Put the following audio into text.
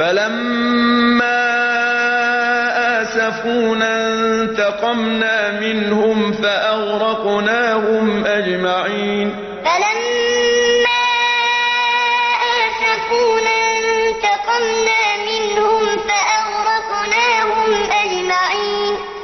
فلما آسفونا انتقمنا منهم فأغرقناهم أجمعين. فلما آسفونا